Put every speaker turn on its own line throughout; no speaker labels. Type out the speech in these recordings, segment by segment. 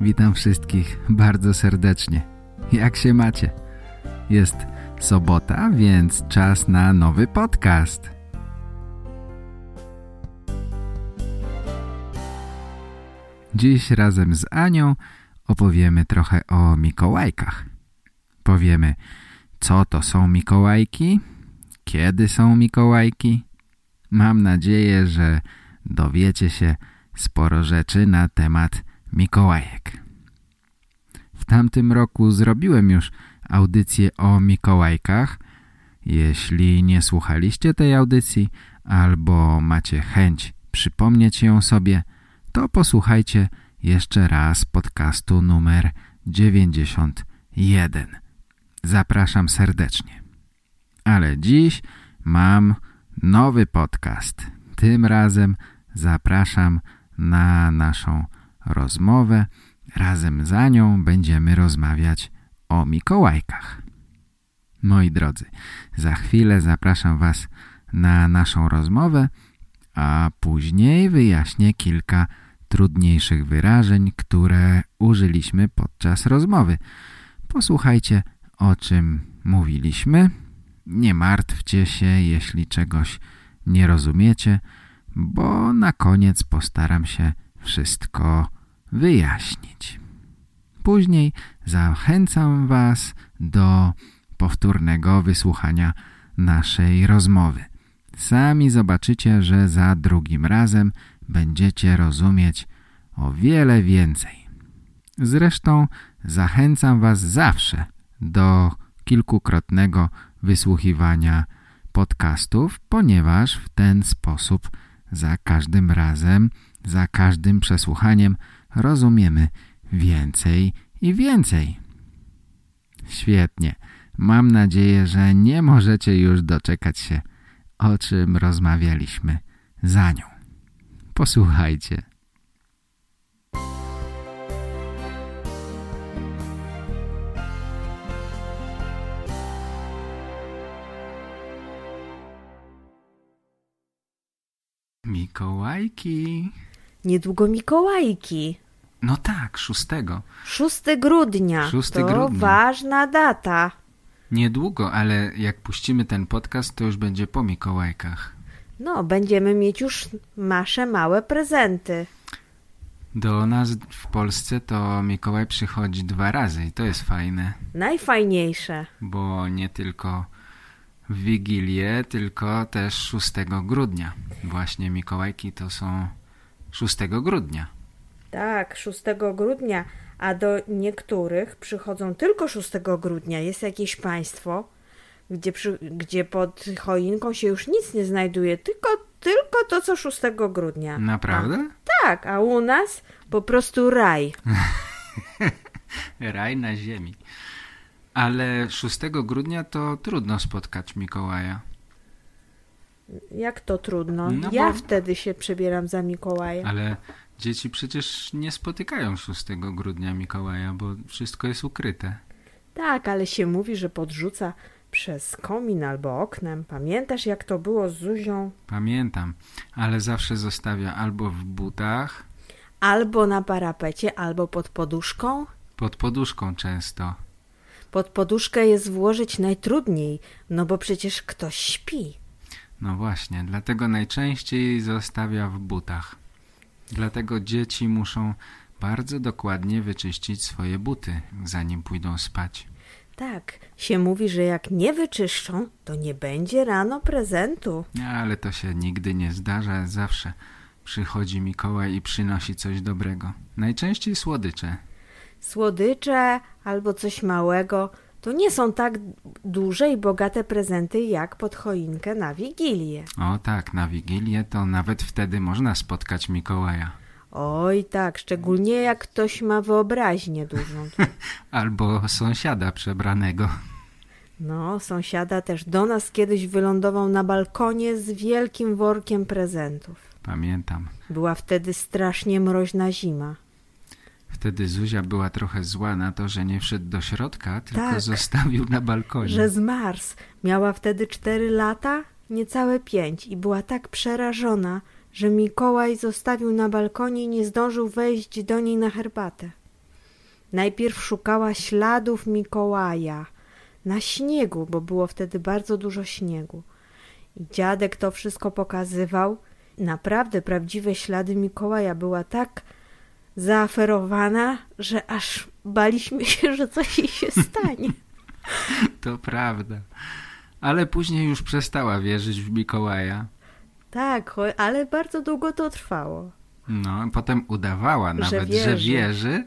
Witam wszystkich bardzo serdecznie. Jak się macie? Jest sobota, więc czas na nowy podcast. Dziś razem z Anią opowiemy trochę o Mikołajkach. Powiemy, co to są Mikołajki, kiedy są Mikołajki. Mam nadzieję, że dowiecie się sporo rzeczy na temat Mikołajek. W tamtym roku zrobiłem już audycję o Mikołajkach. Jeśli nie słuchaliście tej audycji albo macie chęć przypomnieć ją sobie, to posłuchajcie jeszcze raz podcastu numer 91. Zapraszam serdecznie. Ale dziś mam nowy podcast. Tym razem zapraszam na naszą rozmowę. Razem za nią będziemy rozmawiać o Mikołajkach. Moi drodzy, za chwilę zapraszam Was na naszą rozmowę, a później wyjaśnię kilka trudniejszych wyrażeń, które użyliśmy podczas rozmowy. Posłuchajcie, o czym mówiliśmy. Nie martwcie się, jeśli czegoś nie rozumiecie, bo na koniec postaram się wszystko wyjaśnić. Później zachęcam Was do powtórnego wysłuchania naszej rozmowy. Sami zobaczycie, że za drugim razem będziecie rozumieć o wiele więcej. Zresztą zachęcam Was zawsze do kilkukrotnego wysłuchiwania podcastów, ponieważ w ten sposób za każdym razem, za każdym przesłuchaniem rozumiemy więcej i więcej. Świetnie. Mam nadzieję, że nie możecie już doczekać się, o czym rozmawialiśmy za nią. Posłuchajcie. Mikołajki.
Niedługo Mikołajki.
No tak, szóstego.
6 grudnia.
6
to
grudnia.
ważna data.
Niedługo, ale jak puścimy ten podcast, to już będzie po Mikołajkach.
No, będziemy mieć już nasze małe prezenty.
Do nas w Polsce to Mikołaj przychodzi dwa razy i to jest fajne,
Najfajniejsze.
bo nie tylko w Wigilię, tylko też 6 grudnia. Właśnie Mikołajki to są 6 grudnia.
Tak, 6 grudnia, a do niektórych przychodzą tylko 6 grudnia. Jest jakieś państwo, gdzie, przy, gdzie pod choinką się już nic nie znajduje, tylko, tylko to, co 6 grudnia.
Naprawdę?
A, tak, a u nas po prostu raj.
Raj na ziemi. Ale 6 grudnia to trudno spotkać Mikołaja.
Jak to trudno?
No
ja
bo-
wtedy się przebieram za Mikołaja.
Ale dzieci przecież nie spotykają 6 grudnia Mikołaja, bo wszystko jest ukryte.
Tak, ale się mówi, że podrzuca przez komin albo oknem. Pamiętasz, jak to było z Zuzią?
Pamiętam, ale zawsze zostawia albo w butach,
Albo na parapecie, albo pod poduszką.
pod poduszką często.
Pod poduszkę jest włożyć najtrudniej, no bo przecież ktoś śpi.
No właśnie, dlatego najczęściej zostawia w butach. Dlatego dzieci muszą bardzo dokładnie wyczyścić swoje buty, zanim pójdą spać.
Tak, się mówi, że jak nie wyczyszczą, to nie będzie rano prezentu.
Ale to się nigdy nie zdarza, zawsze przychodzi Mikołaj i przynosi coś dobrego. Najczęściej słodycze.
Słodycze albo coś małego to nie są tak duże i bogate prezenty jak pod choinkę na Wigilię.
O tak, na Wigilię to nawet wtedy można spotkać Mikołaja.
Oj tak, szczególnie jak ktoś ma wyobraźnię dużą.
Albo sąsiada przebranego.
No, sąsiada też do nas kiedyś wylądował na balkonie z wielkim workiem prezentów.
Pamiętam.
Była wtedy strasznie mroźna zima.
Wtedy Zuzia była trochę zła na to, że nie wszedł do środka, tylko
Tak.
zostawił na balkonie.
Że zmarzł. Miała wtedy cztery lata, niecałe pięć i była tak przerażona, że Mikołaj zostawił na balkonie i nie zdążył wejść do niej na herbatę. Najpierw szukała śladów Mikołaja na śniegu, bo było wtedy bardzo dużo śniegu. I dziadek to wszystko pokazywał. Naprawdę prawdziwe ślady Mikołaja była tak zaaferowana, że aż baliśmy się, że coś jej się stanie.
To prawda. Ale później już przestała wierzyć w Mikołaja.
Tak, ale bardzo długo to trwało.
No, potem udawała nawet, że
wierzy.
wierzy,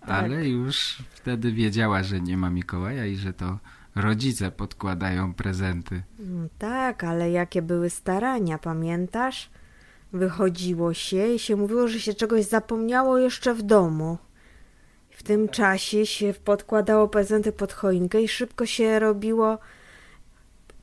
Tak.
ale już wtedy wiedziała, że nie ma Mikołaja i że to rodzice podkładają prezenty.
Mm, Tak, ale jakie były starania, pamiętasz? Wychodziło się i się mówiło, że się czegoś zapomniało jeszcze w domu. W tym czasie się podkładało prezenty pod choinkę i szybko się robiło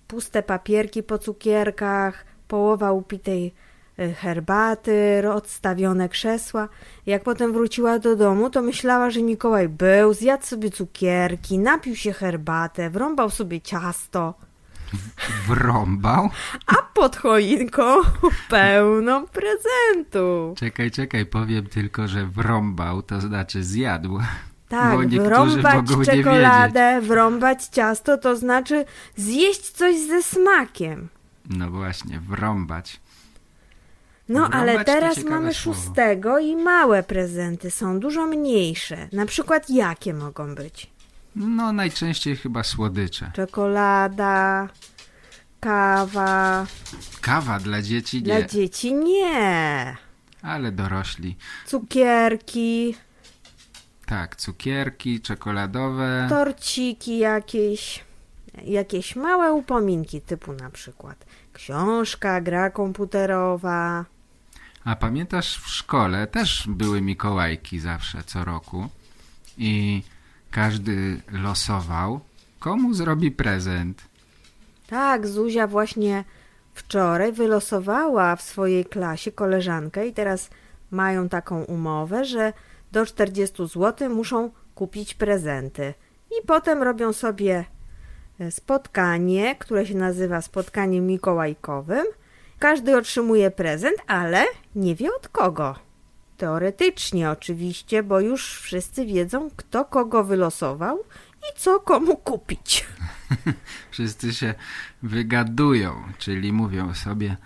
puste papierki po cukierkach, połowa upitej e, herbaty, odstawione krzesła. Jak potem wróciła do domu, to myślała, że Mikołaj był, zjadł sobie cukierki, napił się herbatę, wrąbał sobie ciasto.
Wrąbał?
A pod choinką pełno prezentów.
Czekaj, czekaj, powiem tylko, że wrąbał, to znaczy zjadł.
Tak, wrąbać czekoladę, wrąbać ciasto, to znaczy zjeść coś ze smakiem.
No właśnie, wrąbać.
No,
Wrąbać
ale teraz mamy
słowo.
szóstego i małe prezenty są dużo mniejsze. Na przykład jakie mogą być?
No najczęściej chyba słodycze.
Czekolada, kawa.
Kawa dla dzieci
Dla
nie,
dzieci nie.
ale dorośli.
Cukierki,
Tak, cukierki, czekoladowe.
torciki jakieś, jakieś małe upominki typu na przykład książka, gra komputerowa.
A pamiętasz w szkole też były Mikołajki zawsze co roku i każdy losował, komu zrobi prezent.
Tak, Zuzia właśnie wczoraj wylosowała w swojej klasie koleżankę i teraz mają taką umowę, że do 40 zł muszą kupić prezenty. I potem robią sobie e, spotkanie, które się nazywa spotkaniem mikołajkowym. Każdy otrzymuje prezent, ale nie wie od kogo. Teoretycznie oczywiście, bo już wszyscy wiedzą, kto kogo wylosował i co komu kupić.
Wszyscy się wygadują, czyli mówią sobie,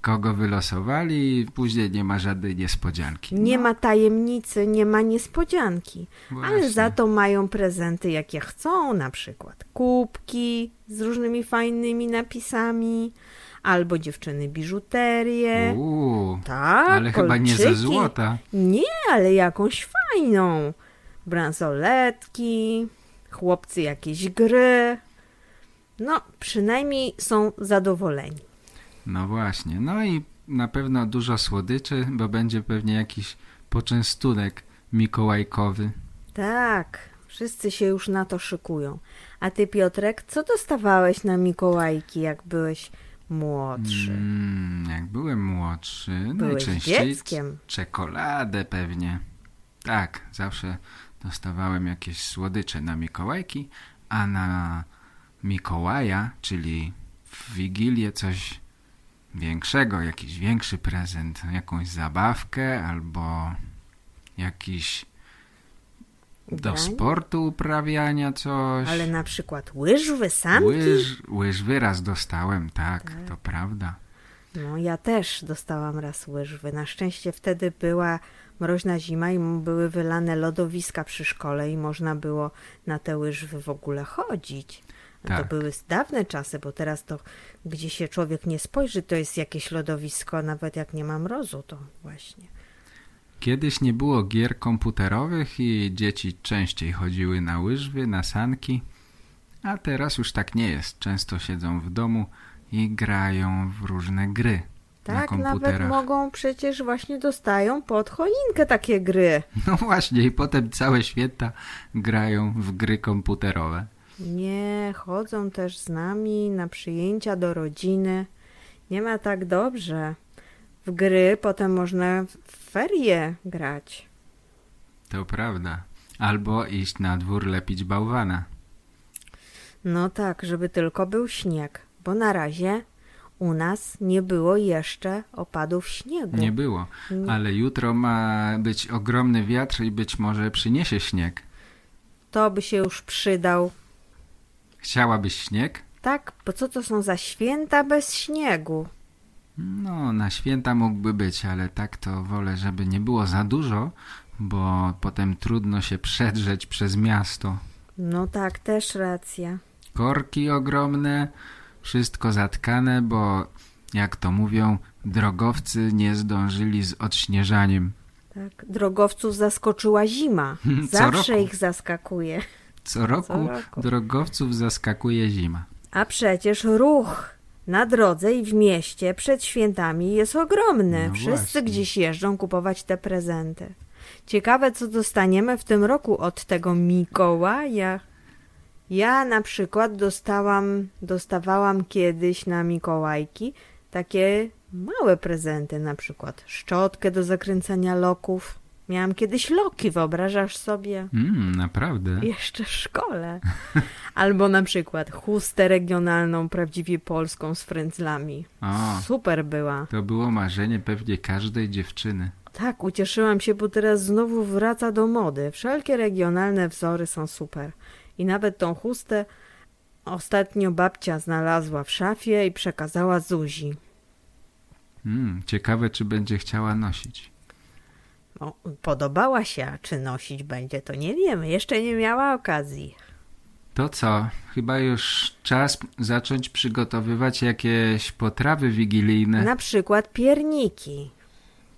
kogo wylosowali i później nie ma żadnej niespodzianki.
Nie ma tajemnicy, nie ma niespodzianki, ale
Właśnie.
za to mają prezenty jakie chcą, na przykład kubki z różnymi fajnymi napisami, albo dziewczyny biżuterię.
Uuu,
Tak,
ale chyba nie ze
kolczyki.
złota.
Nie, ale jakąś fajną. Bransoletki, chłopcy jakieś gry. No, przynajmniej są zadowoleni.
No właśnie, no i na pewno dużo słodyczy, bo będzie pewnie jakiś poczęstunek mikołajkowy.
Tak, wszyscy się już na to szykują. A ty, Piotrek, co dostawałeś na Mikołajki, jak byłeś młodszy?
Mm, jak byłem młodszy,
Byłeś
najczęściej
dzieckiem.
czekoladę pewnie. Tak, zawsze dostawałem jakieś słodycze na Mikołajki, a na Mikołaja, czyli w Wigilię coś większego, jakiś większy prezent, jakąś zabawkę albo jakiś do sportu uprawiania coś.
Ale na przykład łyżwy, sanki?
Łyż, łyżwy raz dostałem, tak, to prawda.
No, ja też dostałam raz łyżwy. Na szczęście wtedy była mroźna zima i były wylane lodowiska przy szkole i można było na te łyżwy w ogóle chodzić. No To
Tak.
były dawne czasy, bo teraz to, gdzie się człowiek nie spojrzy, to jest jakieś lodowisko, nawet jak nie ma mrozu, to właśnie.
Kiedyś nie było gier komputerowych i dzieci częściej chodziły na łyżwy, na sanki, a teraz już tak nie jest. Często siedzą w domu i grają w różne gry. na
Tak, nawet
komputerach.
mogą, przecież właśnie dostają pod choinkę takie gry.
No właśnie, i potem całe święta grają w gry komputerowe.
Nie, chodzą też z nami na przyjęcia do rodziny. Nie ma tak dobrze. W gry potem można w ferie grać.
To prawda. Albo iść na dwór lepić bałwana.
No tak, żeby tylko był śnieg, bo na razie u nas nie było jeszcze opadów śniegu.
Nie było. Ale jutro ma być ogromny wiatr i być może przyniesie śnieg.
To by się już przydał.
Chciałabyś śnieg?
Tak, bo co to są za święta bez śniegu?
No, na święta mógłby być, ale tak to wolę, żeby nie było za dużo, bo potem trudno się przedrzeć przez miasto.
No tak, też racja.
Korki ogromne, wszystko zatkane, bo jak to mówią, drogowcy nie zdążyli z odśnieżaniem.
Tak, drogowców zaskoczyła zima. Zawsze
roku.
ich zaskakuje.
Co roku,
Co roku.
drogowców zaskakuje zima.
A przecież ruch na drodze i w mieście przed świętami jest ogromny.
No
Wszyscy
właśnie.
gdzieś jeżdżą kupować te prezenty. Ciekawe, co dostaniemy w tym roku od tego Mikołaja. Ja na przykład dostałam, dostawałam kiedyś na Mikołajki takie małe prezenty, na przykład szczotkę do zakręcania loków. Miałam kiedyś loki, wyobrażasz sobie?
Mm, naprawdę?
Jeszcze w szkole. Albo na przykład chustę regionalną, prawdziwie polską z frędzlami.
O,
Super była.
to było marzenie pewnie każdej dziewczyny.
Tak, ucieszyłam się, bo teraz znowu wraca do mody. Wszelkie regionalne wzory są super. I nawet tą chustę ostatnio babcia znalazła w szafie i przekazała Zuzi.
Mm, ciekawe, czy będzie chciała nosić.
O, podobała się, a czy nosić będzie, to nie wiemy. Jeszcze nie miała okazji.
To co? Chyba już czas zacząć przygotowywać jakieś potrawy wigilijne.
Na przykład pierniki.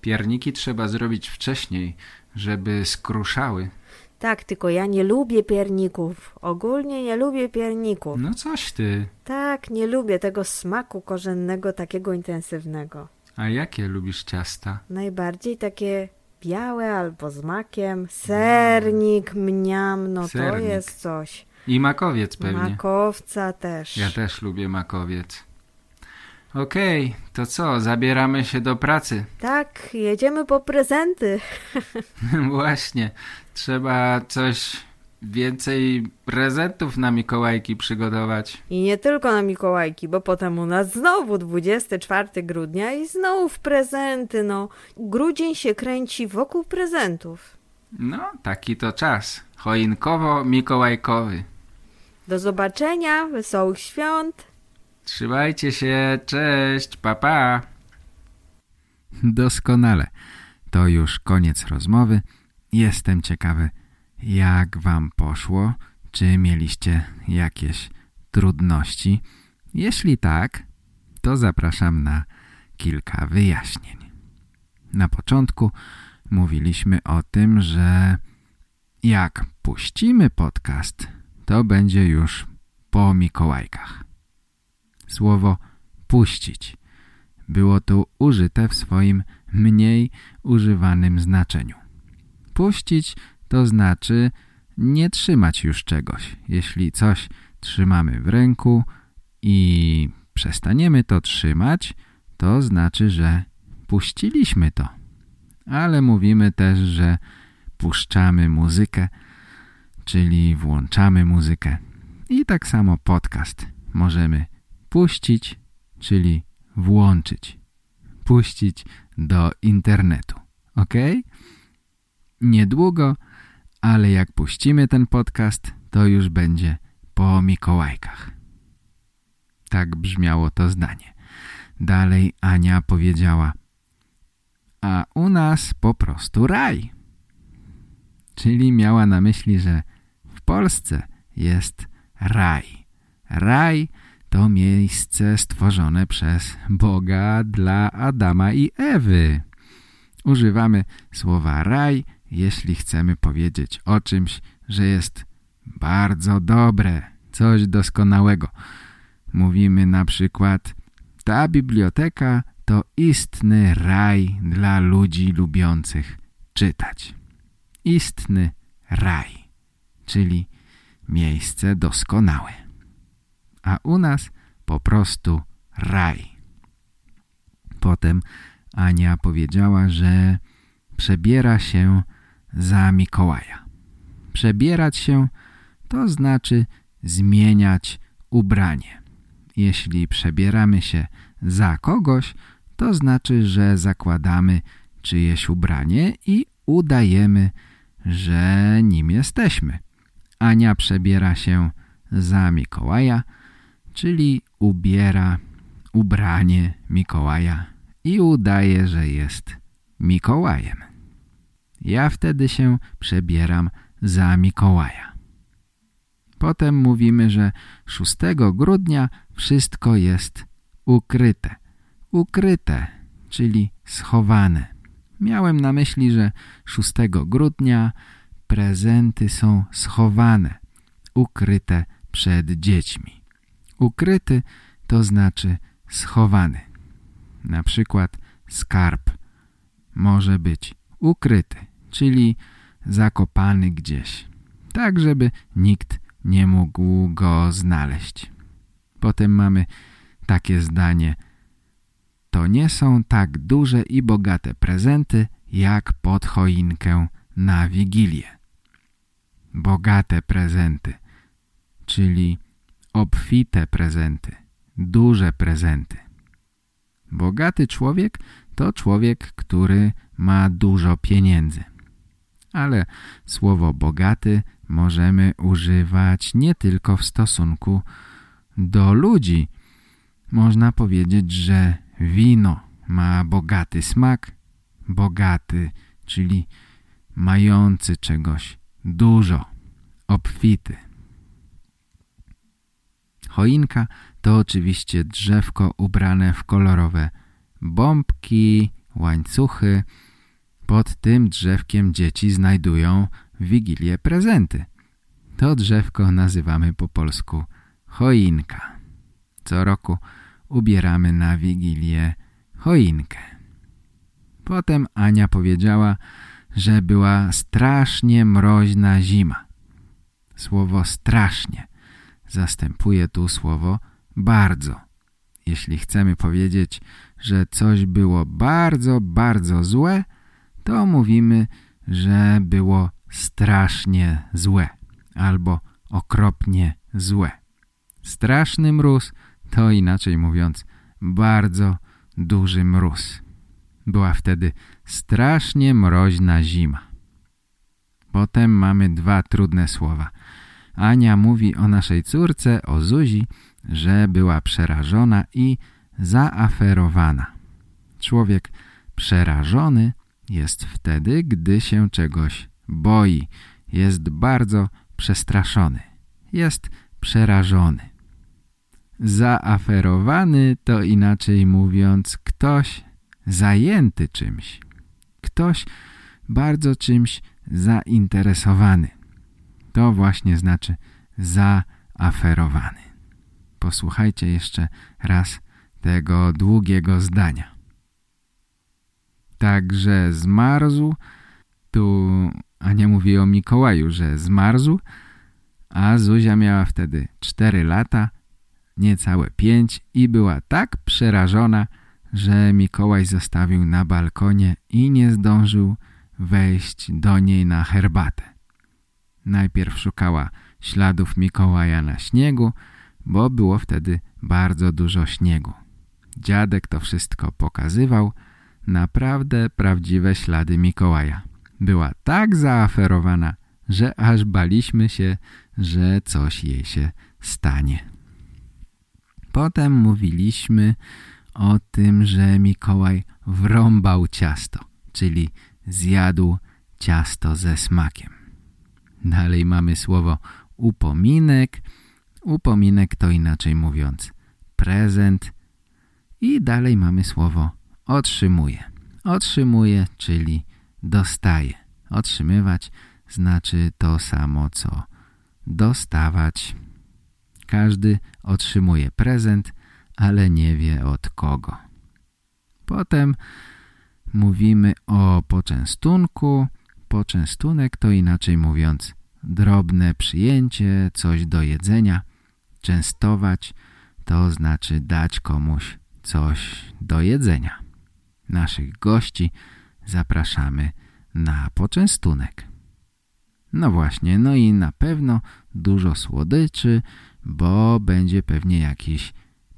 Pierniki trzeba zrobić wcześniej, żeby skruszały.
Tak, tylko ja nie lubię pierników. Ogólnie nie lubię pierników.
No coś ty.
Tak, nie lubię tego smaku korzennego, takiego intensywnego.
A jakie lubisz ciasta?
Najbardziej takie białe albo z makiem. Sernik, mniam, no to
Sernik.
jest coś.
I makowiec pewnie.
Makowca też.
Ja też lubię makowiec. Okej, to co? Zabieramy się do pracy.
Tak, jedziemy po prezenty.
Właśnie. Trzeba coś więcej prezentów na Mikołajki przygotować.
I nie tylko na Mikołajki, bo potem u nas znowu 24 grudnia i znów prezenty, no. Grudzień się kręci wokół prezentów.
No, taki to czas. Choinkowo-mikołajkowy.
Do zobaczenia, wesołych świąt.
Trzymajcie się, cześć, papa. Pa.
Doskonale. To już koniec rozmowy. Jestem ciekawy, jak wam poszło. Czy mieliście jakieś trudności? Jeśli tak, to zapraszam na kilka wyjaśnień. Na początku mówiliśmy o tym, że jak puścimy podcast, to będzie już po Mikołajkach. Słowo puścić było tu użyte w swoim mniej używanym znaczeniu. Puścić to znaczy nie trzymać już czegoś. Jeśli coś trzymamy w ręku i przestaniemy to trzymać, to znaczy, że puściliśmy to. Ale mówimy też, że puszczamy muzykę, czyli włączamy muzykę. I tak samo podcast możemy puścić, czyli włączyć. Puścić do internetu. Ok? Niedługo, ale jak puścimy ten podcast, to już będzie po Mikołajkach. Tak brzmiało to zdanie. Dalej Ania powiedziała a u nas po prostu raj. Czyli miała na myśli, że w Polsce jest raj. Raj to miejsce stworzone przez Boga dla Adama i Ewy. Używamy słowa raj, jeśli chcemy powiedzieć o czymś, że jest bardzo dobre, coś doskonałego. Mówimy na przykład ta biblioteka
to istny raj dla ludzi lubiących czytać. Istny raj, czyli miejsce doskonałe. A u nas po prostu raj. Potem Ania powiedziała, że przebiera się za Mikołaja. Przebierać się to znaczy zmieniać ubranie. Jeśli przebieramy się za kogoś, to znaczy, że zakładamy czyjeś ubranie i udajemy, że nim jesteśmy. Ania przebiera się za Mikołaja, czyli ubiera ubranie Mikołaja i udaje, że jest Mikołajem. Ja wtedy się przebieram za Mikołaja. Potem mówimy, że 6 grudnia wszystko jest ukryte. Ukryte, czyli schowane. Miałem na myśli, że 6 grudnia prezenty są schowane, ukryte przed dziećmi. Ukryty to znaczy schowany. Na przykład skarb może być ukryty, czyli zakopany gdzieś, tak żeby nikt nie mógł go znaleźć. Potem mamy takie zdanie To nie są tak duże i bogate prezenty jak pod choinkę na Wigilię. Bogate prezenty, czyli obfite prezenty, duże prezenty. Bogaty człowiek to człowiek, który ma dużo pieniędzy. Ale słowo bogaty możemy używać nie tylko w stosunku do ludzi. Można powiedzieć, że wino ma bogaty smak, bogaty, czyli mający czegoś dużo, obfity. Choinka to oczywiście drzewko ubrane w kolorowe bombki, łańcuchy. Pod tym drzewkiem dzieci znajdują w Wigilię prezenty. To drzewko nazywamy po polsku choinka. Co roku ubieramy na Wigilię choinkę. Potem Ania powiedziała, że była strasznie mroźna zima. Słowo strasznie zastępuje tu słowo bardzo. Jeśli chcemy powiedzieć, że coś było bardzo, bardzo złe, to mówimy, że było strasznie złe albo okropnie złe. Straszny mróz to inaczej mówiąc bardzo duży mróz. Była wtedy strasznie mroźna zima. Potem mamy dwa trudne słowa. Ania mówi o naszej córce, o Zuzi, że była przerażona i zaaferowana. Człowiek przerażony jest wtedy, gdy się czegoś boi, jest bardzo przestraszony, jest przerażony. Zaaferowany to inaczej mówiąc ktoś zajęty czymś, ktoś bardzo czymś zainteresowany. To właśnie znaczy zaaferowany. Posłuchajcie jeszcze raz tego długiego zdania. Także zmarzł, tu Ania mówi o Mikołaju, że zmarzł, a Zuzia miała wtedy 4 lata, niecałe 5 i była tak przerażona, że Mikołaj zostawił na balkonie i nie zdążył wejść do niej na herbatę. Najpierw szukała śladów Mikołaja na śniegu, bo było wtedy bardzo dużo śniegu. Dziadek to wszystko pokazywał, naprawdę prawdziwe ślady Mikołaja. Była tak zaaferowana, że aż baliśmy się, że coś jej się stanie. Potem mówiliśmy o tym, że Mikołaj wrąbał ciasto, czyli zjadł ciasto ze smakiem. Dalej mamy słowo upominek. Upominek to inaczej mówiąc prezent. I dalej mamy słowo otrzymuje. Otrzymuje, czyli dostaje. Otrzymywać znaczy to samo, co dostawać. Każdy otrzymuje prezent, ale nie wie od kogo. Potem mówimy o poczęstunku. Poczęstunek to inaczej mówiąc drobne przyjęcie, coś do jedzenia. Częstować to znaczy dać komuś coś do jedzenia. Naszych gości zapraszamy na poczęstunek. No właśnie, no i na pewno dużo słodyczy, bo będzie pewnie jakiś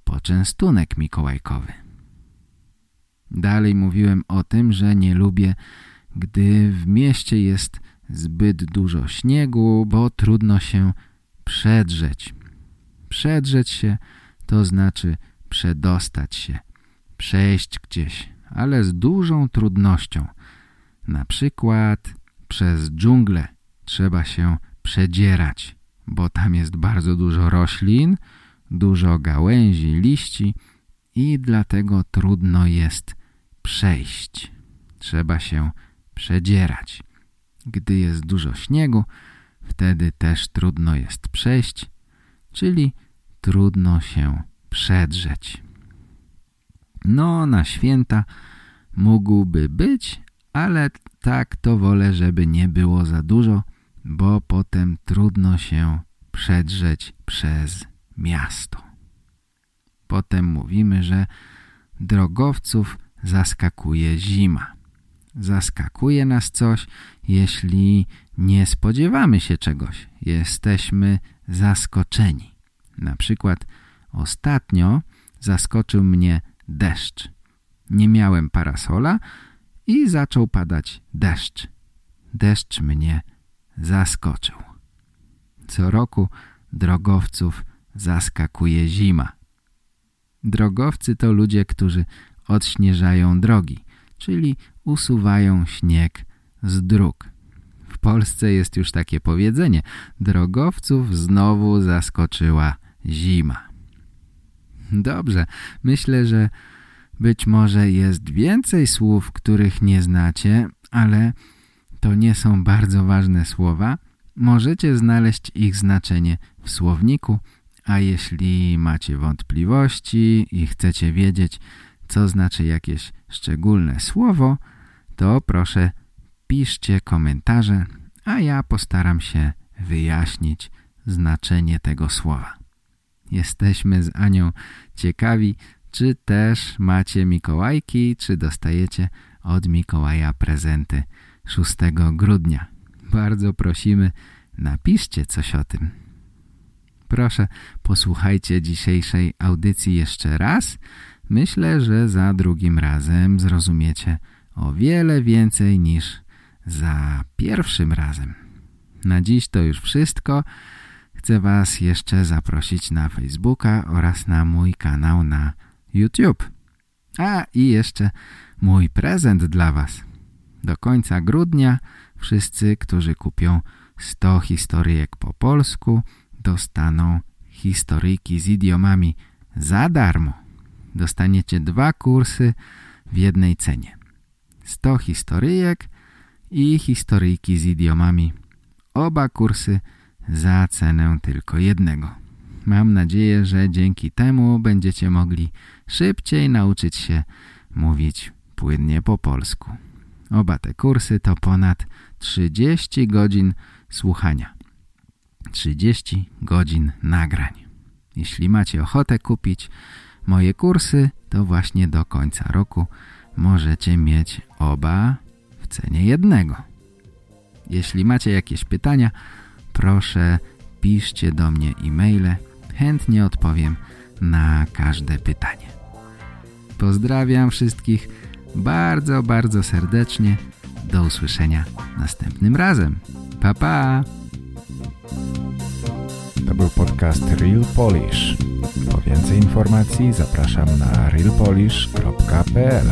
poczęstunek mikołajkowy. Dalej mówiłem o tym, że nie lubię, gdy w mieście jest zbyt dużo śniegu, bo trudno się przedrzeć. Przedrzeć się to znaczy przedostać się, przejść gdzieś, ale z dużą trudnością. Na przykład przez dżunglę trzeba się przedzierać, bo tam jest bardzo dużo roślin, dużo gałęzi, liści i dlatego trudno jest przejść. Trzeba się przedzierać. Gdy jest dużo śniegu, wtedy też trudno jest przejść, czyli trudno się przedrzeć. No, na święta mógłby być, ale tak to wolę, żeby nie było za dużo, bo potem trudno się przedrzeć przez miasto. Potem mówimy, że drogowców zaskakuje zima. Zaskakuje nas coś, jeśli nie spodziewamy się czegoś. Jesteśmy zaskoczeni. Na przykład ostatnio zaskoczył mnie deszcz. Nie miałem parasola i zaczął padać deszcz. Deszcz mnie zaskoczył. Co roku drogowców zaskakuje zima. Drogowcy to ludzie, którzy odśnieżają drogi, czyli usuwają śnieg z dróg. W Polsce jest już takie powiedzenie. Drogowców znowu zaskoczyła zima. Dobrze, myślę, że być może jest więcej słów, których nie znacie, ale to nie są bardzo ważne słowa. Możecie znaleźć ich znaczenie w słowniku, a jeśli macie wątpliwości i chcecie wiedzieć, co znaczy jakieś szczególne słowo, to proszę piszcie komentarze, a ja postaram się wyjaśnić znaczenie tego słowa. Jesteśmy z Anią ciekawi, czy też macie Mikołajki, czy dostajecie od Mikołaja prezenty 6 grudnia. Bardzo prosimy, napiszcie coś o tym. Proszę, posłuchajcie dzisiejszej audycji jeszcze raz. Myślę, że za drugim razem zrozumiecie o wiele więcej niż za pierwszym razem. Na dziś to już wszystko. Chcę Was jeszcze zaprosić na Facebooka oraz na mój kanał na YouTube. A i jeszcze mój prezent dla Was. Do końca grudnia wszyscy, którzy kupią 100 historyjek po polsku, dostaną historyjki z idiomami za darmo. Dostaniecie dwa kursy w jednej cenie. 100 historyjek i historyjki z idiomami. Oba kursy za cenę tylko jednego. Mam nadzieję, że dzięki temu będziecie mogli szybciej nauczyć się mówić płynnie po polsku. Oba te kursy to ponad 30 godzin słuchania. 30 godzin nagrań. Jeśli macie ochotę kupić moje kursy, to właśnie do końca roku możecie mieć oba w cenie jednego. Jeśli macie jakieś pytania, proszę piszcie do mnie e-maile. Chętnie odpowiem na każde pytanie. Pozdrawiam wszystkich bardzo, bardzo serdecznie. Do usłyszenia następnym razem. Pa, pa!
To był podcast Real Polish. Po więcej informacji zapraszam na realpolish.pl